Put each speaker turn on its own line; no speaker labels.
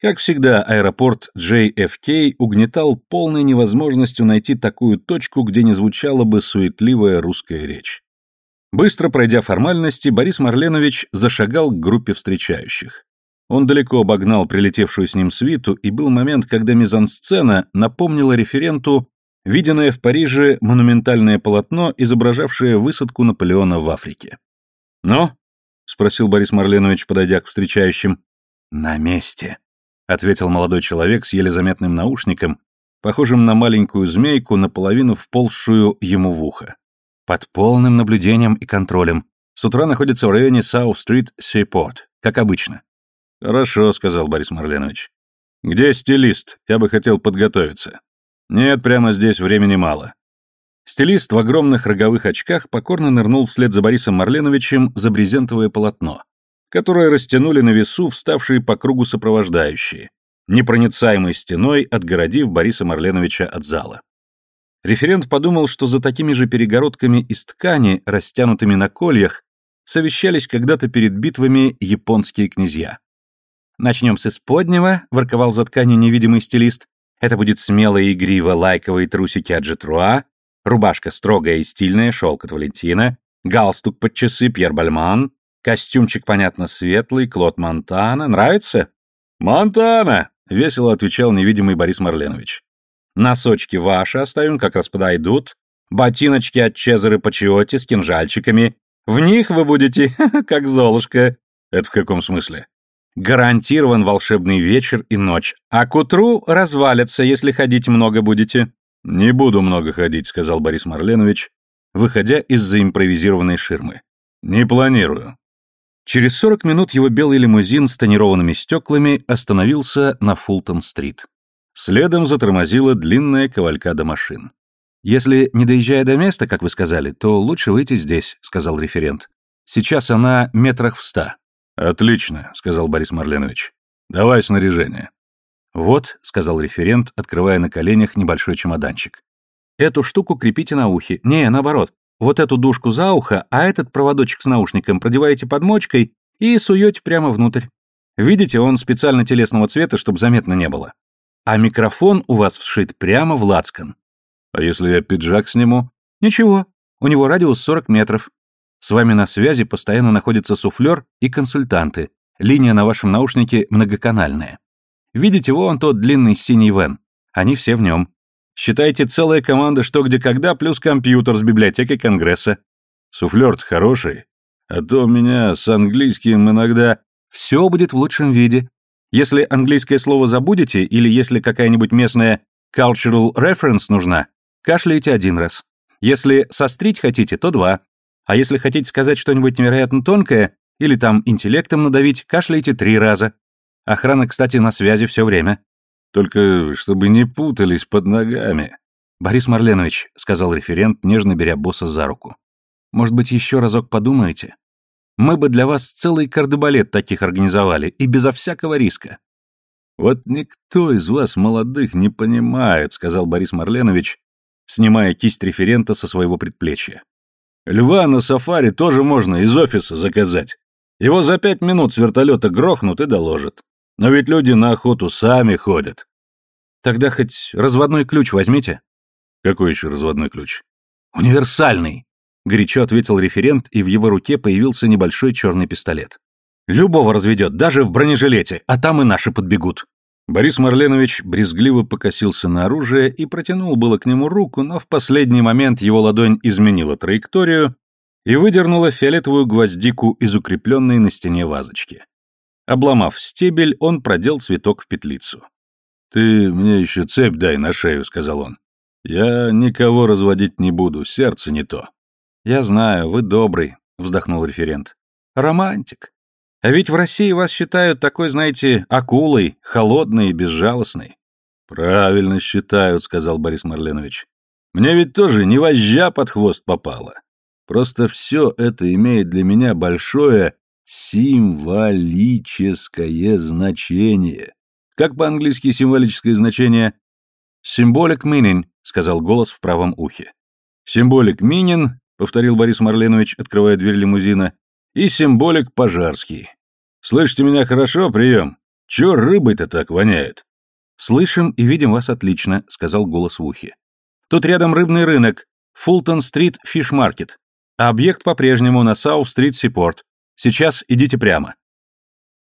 Как всегда, аэропорт JFK угнетал полной невозможностью найти такую точку, где не звучала бы суетливая русская речь. Быстро пройдя формальности, Борис Марленович зашагал к группе встречающих. Он далеко обогнал прилетевшую с ним свиту, и был момент, когда мизансцена напомнила референту виденное в Париже монументальное полотно, изображавшее высадку Наполеона в Африке. «Ну?» — спросил Борис Марленович, подойдя к встречающим. «На месте», ответил молодой человек с еле заметным наушником, похожим на маленькую змейку, наполовину вползшую ему в ухо. Под полным наблюдением и контролем. С утра находится в районе South Street Seaport, как обычно. Хорошо, сказал Борис Марленович. Где стилист? Я бы хотел подготовиться. Нет, прямо здесь времени мало. Стилист в огромных роговых очках покорно нырнул вслед за Борисом Марленовичем за брезентовое полотно, которое растянули на весу вставшие по кругу сопровождающие, непроницаемой стеной отгородив Бориса Марленовича от зала. Референт подумал, что за такими же перегородками из ткани, растянутыми на кольях, совещались когда-то перед битвами японские князья. «Начнем с исподнего», — ворковал за тканью невидимый стилист. «Это будет смелая игриво лайковые трусики от Жетруа, рубашка строгая и стильная, шелк от Валентина, галстук под часы Пьер Бальман, Костюмчик, понятно, светлый, Клод Монтана. Нравится? «Монтана!» — весело отвечал невидимый Борис Марленович. «Носочки ваши оставим, как раз подойдут. Ботиночки от Чезары Пачиотти с кинжальчиками. В них вы будете, как золушка». «Это в каком смысле?» «Гарантирован волшебный вечер и ночь. А к утру развалится, если ходить много будете». «Не буду много ходить», — сказал Борис Марленович, выходя из-за импровизированной ширмы. «Не планирую. Через 40 минут его белый лимузин с тонированными стеклами остановился на Фултон-стрит. Следом затормозила длинная кавалькада машин. «Если не доезжая до места, как вы сказали, то лучше выйти здесь», — сказал референт. «Сейчас она метрах в ста». «Отлично», — сказал Борис Марленович. «Давай снаряжение». «Вот», — сказал референт, открывая на коленях небольшой чемоданчик. «Эту штуку крепите на ухе. Не, наоборот. Вот эту дужку за ухо, а этот проводочек с наушником продеваете под мочкой и суете прямо внутрь. Видите, он специально телесного цвета, чтобы заметно не было. А микрофон у вас вшит прямо в лацкан. А если я пиджак сниму? Ничего, у него радиус 40 метров. С вами на связи постоянно находится суфлер и консультанты. Линия на вашем наушнике многоканальная. Видите, вон тот длинный синий вен. Они все в нем. Считайте, целая команда «Что, где, когда» плюс компьютер с библиотекой Конгресса. Суфлер хороший, а то у меня с английским иногда... Все будет в лучшем виде. Если английское слово забудете, или если какая-нибудь местная cultural reference нужна, кашляйте один раз. Если сострить хотите, то два. А если хотите сказать что-нибудь невероятно тонкое, или там интеллектом надавить, кашляйте три раза. Охрана, кстати, на связи все время. Только чтобы не путались под ногами. Борис Марленович, сказал референт, нежно беря босса за руку. Может быть, еще разок подумаете? Мы бы для вас целый кардебалет таких организовали, и безо всякого риска. Вот никто из вас молодых не понимает, сказал Борис Марленович, снимая кисть референта со своего предплечья. Льва на сафари тоже можно из офиса заказать. Его за пять минут с вертолета грохнут и доложат. Но ведь люди на охоту сами ходят. Тогда хоть разводной ключ возьмите. Какой еще разводной ключ? Универсальный, горячо ответил референт, и в его руке появился небольшой черный пистолет. Любого разведет, даже в бронежилете, а там и наши подбегут. Борис Марленович брезгливо покосился на оружие и протянул было к нему руку, но в последний момент его ладонь изменила траекторию и выдернула фиолетовую гвоздику из укрепленной на стене вазочки. Обломав стебель, он продел цветок в петлицу. «Ты мне еще цепь дай на шею», — сказал он. «Я никого разводить не буду, сердце не то». «Я знаю, вы добрый», — вздохнул референт. «Романтик. А ведь в России вас считают такой, знаете, акулой, холодной и безжалостной». «Правильно считают», — сказал Борис Марленович. «Мне ведь тоже не вожжа под хвост попало. Просто все это имеет для меня большое Символическое значение. Как по-английски символическое значение? «Символик meaning», — сказал голос в правом ухе. «Символик meaning», — повторил Борис Марленович, открывая дверь лимузина, «и символик пожарский». «Слышите меня хорошо? Прием! Чего рыбой-то так воняет?»
«Слышим и видим вас отлично», — сказал голос в ухе. «Тут рядом рыбный рынок, Fulton Street Fish Market. а объект по-прежнему на South Street Seaport. Сейчас идите прямо.